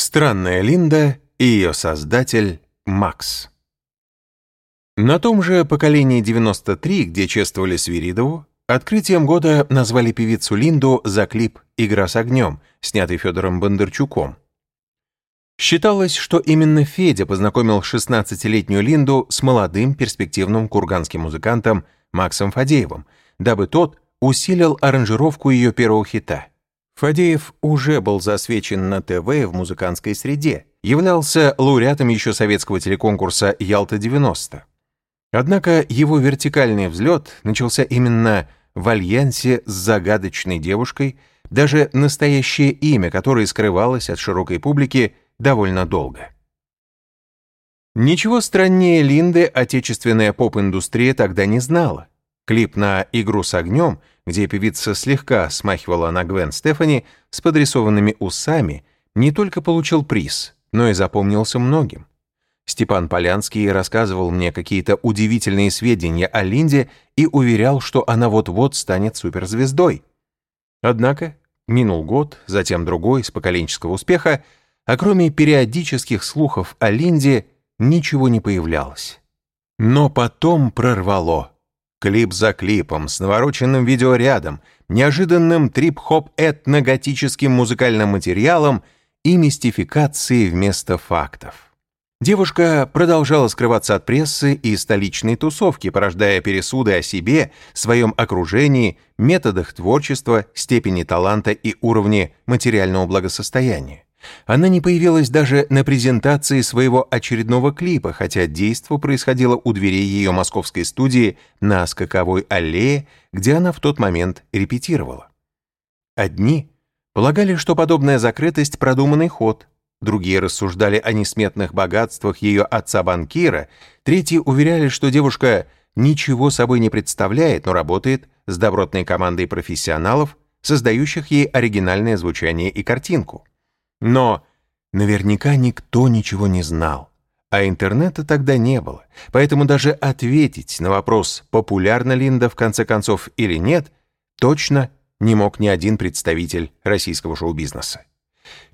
Странная Линда и ее создатель Макс. На том же поколении 93, где чествовали Свиридову, открытием года назвали певицу Линду за клип «Игра с огнем», снятый Федором Бондарчуком. Считалось, что именно Федя познакомил 16-летнюю Линду с молодым перспективным курганским музыкантом Максом Фадеевым, дабы тот усилил аранжировку ее первого хита. Фадеев уже был засвечен на ТВ в музыкантской среде, являлся лауреатом еще советского телеконкурса «Ялта-90». Однако его вертикальный взлет начался именно в альянсе с загадочной девушкой, даже настоящее имя которой скрывалось от широкой публики довольно долго. Ничего страннее Линды отечественная поп-индустрия тогда не знала. Клип на «Игру с огнем», где певица слегка смахивала на Гвен Стефани с подрисованными усами, не только получил приз, но и запомнился многим. Степан Полянский рассказывал мне какие-то удивительные сведения о Линде и уверял, что она вот-вот станет суперзвездой. Однако минул год, затем другой, с поколенческого успеха, а кроме периодических слухов о Линде ничего не появлялось. Но потом прорвало. Клип за клипом, с навороченным видеорядом, неожиданным трип-хоп этноготическим музыкальным материалом и мистификацией вместо фактов. Девушка продолжала скрываться от прессы и столичной тусовки, порождая пересуды о себе, своем окружении, методах творчества, степени таланта и уровне материального благосостояния. Она не появилась даже на презентации своего очередного клипа, хотя действо происходило у дверей ее московской студии на Скаковой аллее, где она в тот момент репетировала. Одни полагали, что подобная закрытость – продуманный ход, другие рассуждали о несметных богатствах ее отца-банкира, третьи уверяли, что девушка ничего собой не представляет, но работает с добротной командой профессионалов, создающих ей оригинальное звучание и картинку. Но наверняка никто ничего не знал, а интернета тогда не было, поэтому даже ответить на вопрос, популярна Линда в конце концов или нет, точно не мог ни один представитель российского шоу-бизнеса.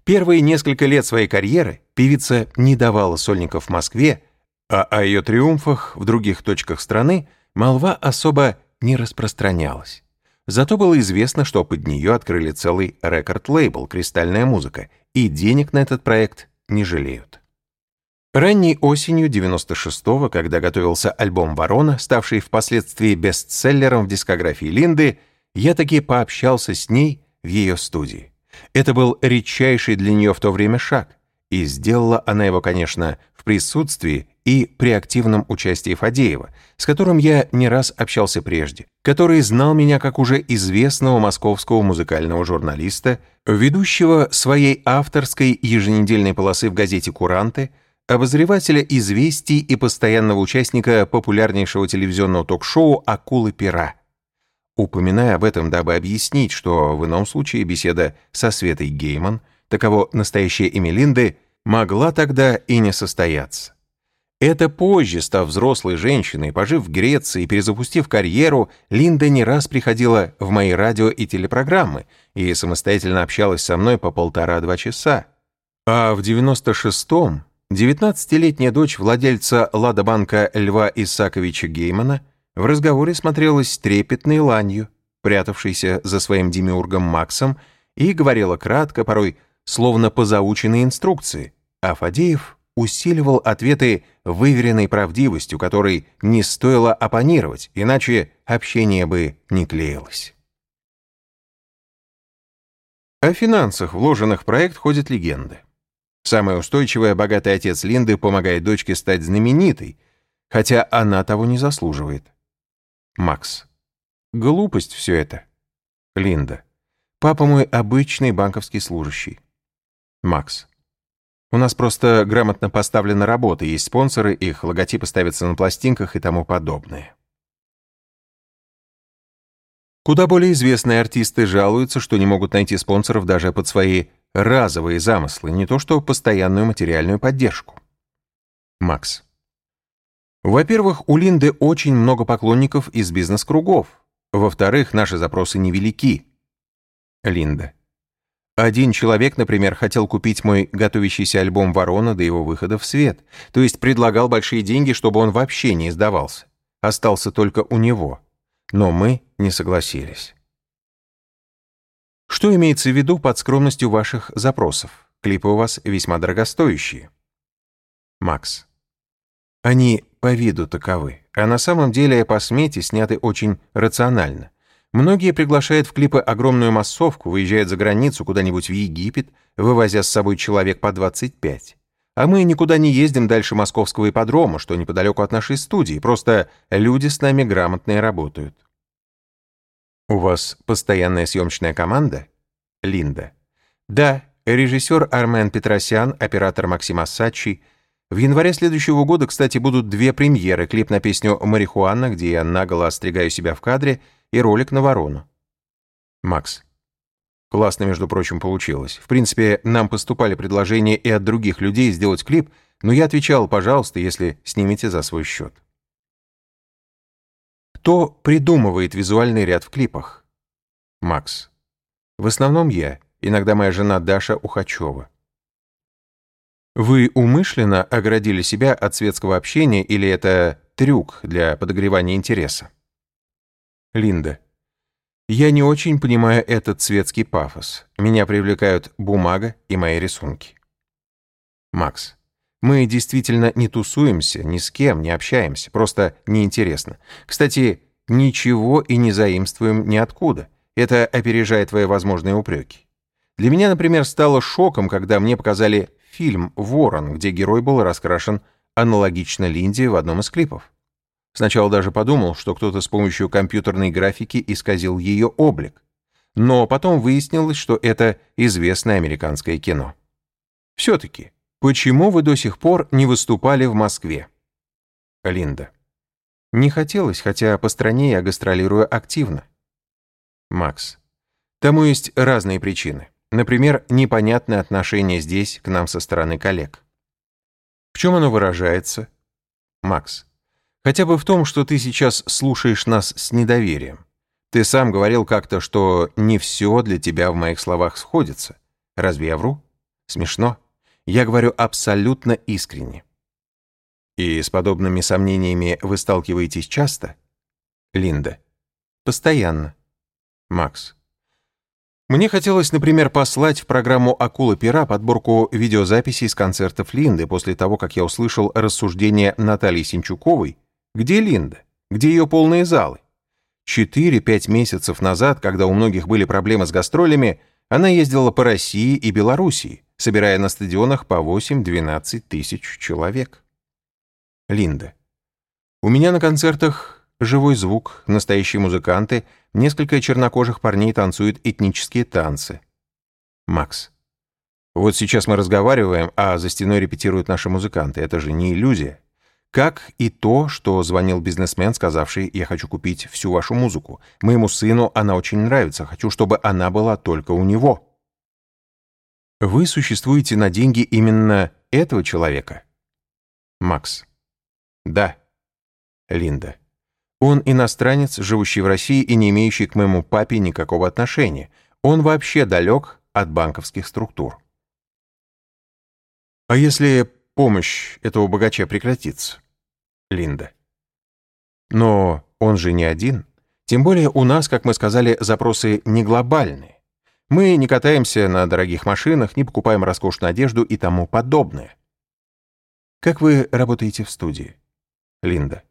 Первые несколько лет своей карьеры певица не давала сольников в Москве, а о ее триумфах в других точках страны молва особо не распространялась. Зато было известно, что под нее открыли целый рекорд-лейбл «Кристальная музыка», и денег на этот проект не жалеют. Ранней осенью 96-го, когда готовился альбом «Ворона», ставший впоследствии бестселлером в дискографии Линды, я таки пообщался с ней в ее студии. Это был редчайший для нее в то время шаг, и сделала она его, конечно, в присутствии и при активном участии Фадеева, с которым я не раз общался прежде, который знал меня как уже известного московского музыкального журналиста, ведущего своей авторской еженедельной полосы в газете «Куранты», обозревателя известий и постоянного участника популярнейшего телевизионного ток-шоу «Акулы пера». Упоминая об этом, дабы объяснить, что в ином случае беседа со Светой Гейман, таково настоящее имя Линды, могла тогда и не состояться. Это позже, став взрослой женщиной, пожив в Греции и перезапустив карьеру, Линда не раз приходила в мои радио и телепрограммы и самостоятельно общалась со мной по полтора-два часа. А в 96-м 19-летняя дочь владельца Ладобанка Льва Исаковича Геймана в разговоре смотрелась трепетной ланью, прятавшейся за своим демиургом Максом, и говорила кратко, порой словно по заученной инструкции, а Фадеев усиливал ответы выверенной правдивостью, которой не стоило оппонировать, иначе общение бы не клеилось. О финансах, вложенных в проект, ходят легенды. Самый устойчивый, богатый отец Линды помогает дочке стать знаменитой, хотя она того не заслуживает. Макс. Глупость все это. Линда. Папа мой обычный банковский служащий. Макс. У нас просто грамотно поставлена работа, есть спонсоры, их логотипы ставятся на пластинках и тому подобное. Куда более известные артисты жалуются, что не могут найти спонсоров даже под свои разовые замыслы, не то что постоянную материальную поддержку. Макс. Во-первых, у Линды очень много поклонников из бизнес-кругов. Во-вторых, наши запросы невелики. Линда. Один человек, например, хотел купить мой готовящийся альбом «Ворона» до его выхода в свет, то есть предлагал большие деньги, чтобы он вообще не издавался. Остался только у него. Но мы не согласились. Что имеется в виду под скромностью ваших запросов? Клипы у вас весьма дорогостоящие. Макс. Они по виду таковы, а на самом деле по смете сняты очень рационально. Многие приглашают в клипы огромную массовку, выезжают за границу куда-нибудь в Египет, вывозя с собой человек по 25. А мы никуда не ездим дальше московского ипподрома, что неподалеку от нашей студии, просто люди с нами грамотные работают. У вас постоянная съемочная команда? Линда. Да, режиссер Армен Петросян, оператор Максим Ассачи. В январе следующего года, кстати, будут две премьеры. Клип на песню «Марихуана», где я наголо остригаю себя в кадре, и ролик на ворону. Макс. Классно, между прочим, получилось. В принципе, нам поступали предложения и от других людей сделать клип, но я отвечал, пожалуйста, если снимете за свой счет. Кто придумывает визуальный ряд в клипах? Макс. В основном я, иногда моя жена Даша Ухачева. Вы умышленно оградили себя от светского общения или это трюк для подогревания интереса? Линда. Я не очень понимаю этот светский пафос. Меня привлекают бумага и мои рисунки. Макс. Мы действительно не тусуемся, ни с кем не общаемся, просто неинтересно. Кстати, ничего и не заимствуем ниоткуда. Это опережает твои возможные упреки. Для меня, например, стало шоком, когда мне показали фильм «Ворон», где герой был раскрашен аналогично Линде в одном из клипов. Сначала даже подумал, что кто-то с помощью компьютерной графики исказил ее облик. Но потом выяснилось, что это известное американское кино. Все-таки, почему вы до сих пор не выступали в Москве? Линда. Не хотелось, хотя по стране я гастролирую активно. Макс. Тому есть разные причины. Например, непонятное отношение здесь к нам со стороны коллег. В чем оно выражается? Макс. Хотя бы в том, что ты сейчас слушаешь нас с недоверием. Ты сам говорил как-то, что не все для тебя в моих словах сходится. Разве я вру? Смешно. Я говорю абсолютно искренне. И с подобными сомнениями вы сталкиваетесь часто? Линда. Постоянно. Макс. Мне хотелось, например, послать в программу «Акула пера» подборку видеозаписей с концертов Линды после того, как я услышал рассуждения Натальи Синчуковой где Линда? Где ее полные залы? Четыре-пять месяцев назад, когда у многих были проблемы с гастролями, она ездила по России и Белоруссии, собирая на стадионах по 8-12 тысяч человек. Линда. У меня на концертах живой звук, настоящие музыканты, несколько чернокожих парней танцуют этнические танцы. Макс. Вот сейчас мы разговариваем, а за стеной репетируют наши музыканты. Это же не иллюзия. Как и то, что звонил бизнесмен, сказавший, я хочу купить всю вашу музыку. Моему сыну она очень нравится, хочу, чтобы она была только у него. Вы существуете на деньги именно этого человека? Макс. Да. Линда. Он иностранец, живущий в России и не имеющий к моему папе никакого отношения. Он вообще далек от банковских структур. А если помощь этого богача прекратится? Линда. Но он же не один. Тем более у нас, как мы сказали, запросы не глобальные. Мы не катаемся на дорогих машинах, не покупаем роскошную одежду и тому подобное. Как вы работаете в студии? Линда.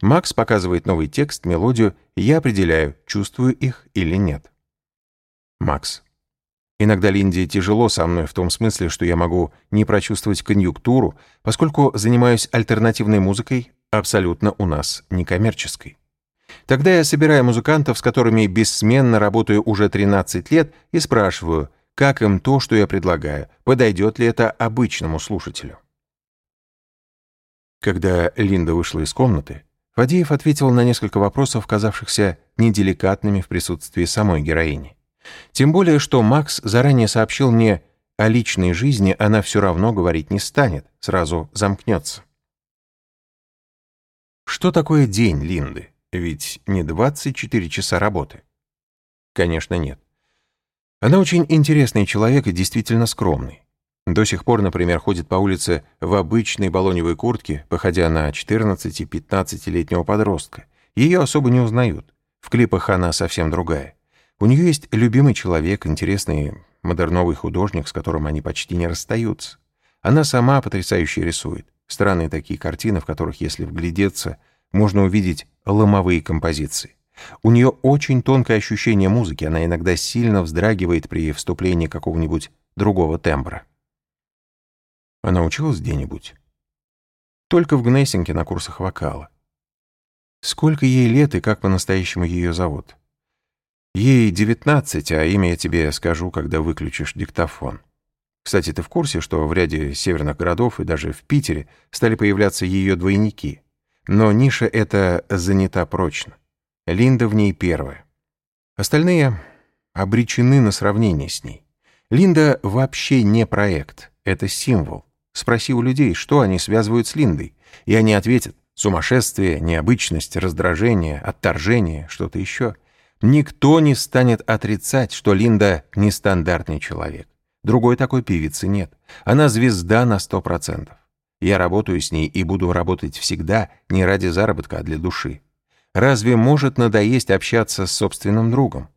Макс показывает новый текст, мелодию, я определяю, чувствую их или нет. Макс. Иногда Линде тяжело со мной в том смысле, что я могу не прочувствовать конъюнктуру, поскольку занимаюсь альтернативной музыкой, абсолютно у нас некоммерческой. Тогда я собираю музыкантов, с которыми бессменно работаю уже 13 лет, и спрашиваю, как им то, что я предлагаю, подойдет ли это обычному слушателю. Когда Линда вышла из комнаты, Фадеев ответил на несколько вопросов, казавшихся неделикатными в присутствии самой героини. Тем более, что Макс заранее сообщил мне, о личной жизни она все равно говорить не станет, сразу замкнется. Что такое день Линды? Ведь не 24 часа работы. Конечно, нет. Она очень интересный человек и действительно скромный. До сих пор, например, ходит по улице в обычной балоневой куртке, походя на 14-15-летнего подростка. Ее особо не узнают. В клипах она совсем другая. У нее есть любимый человек, интересный модерновый художник, с которым они почти не расстаются. Она сама потрясающе рисует. Странные такие картины, в которых, если вглядеться, можно увидеть ломовые композиции. У нее очень тонкое ощущение музыки, она иногда сильно вздрагивает при вступлении какого-нибудь другого тембра. Она училась где-нибудь? Только в Гнессинке на курсах вокала. Сколько ей лет и как по-настоящему ее зовут? Ей 19, а имя я тебе скажу, когда выключишь диктофон. Кстати, ты в курсе, что в ряде северных городов и даже в Питере стали появляться ее двойники? Но ниша эта занята прочно. Линда в ней первая. Остальные обречены на сравнение с ней. Линда вообще не проект, это символ. Спроси у людей, что они связывают с Линдой, и они ответят сумасшествие, необычность, раздражение, отторжение, что-то еще. Никто не станет отрицать, что Линда нестандартный человек. Другой такой певицы нет. Она звезда на сто процентов. Я работаю с ней и буду работать всегда не ради заработка, а для души. Разве может надоесть общаться с собственным другом?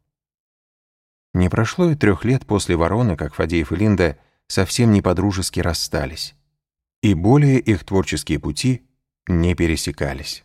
Не прошло и трех лет после «Вороны», как Фадеев и Линда совсем не подружески расстались. И более их творческие пути не пересекались.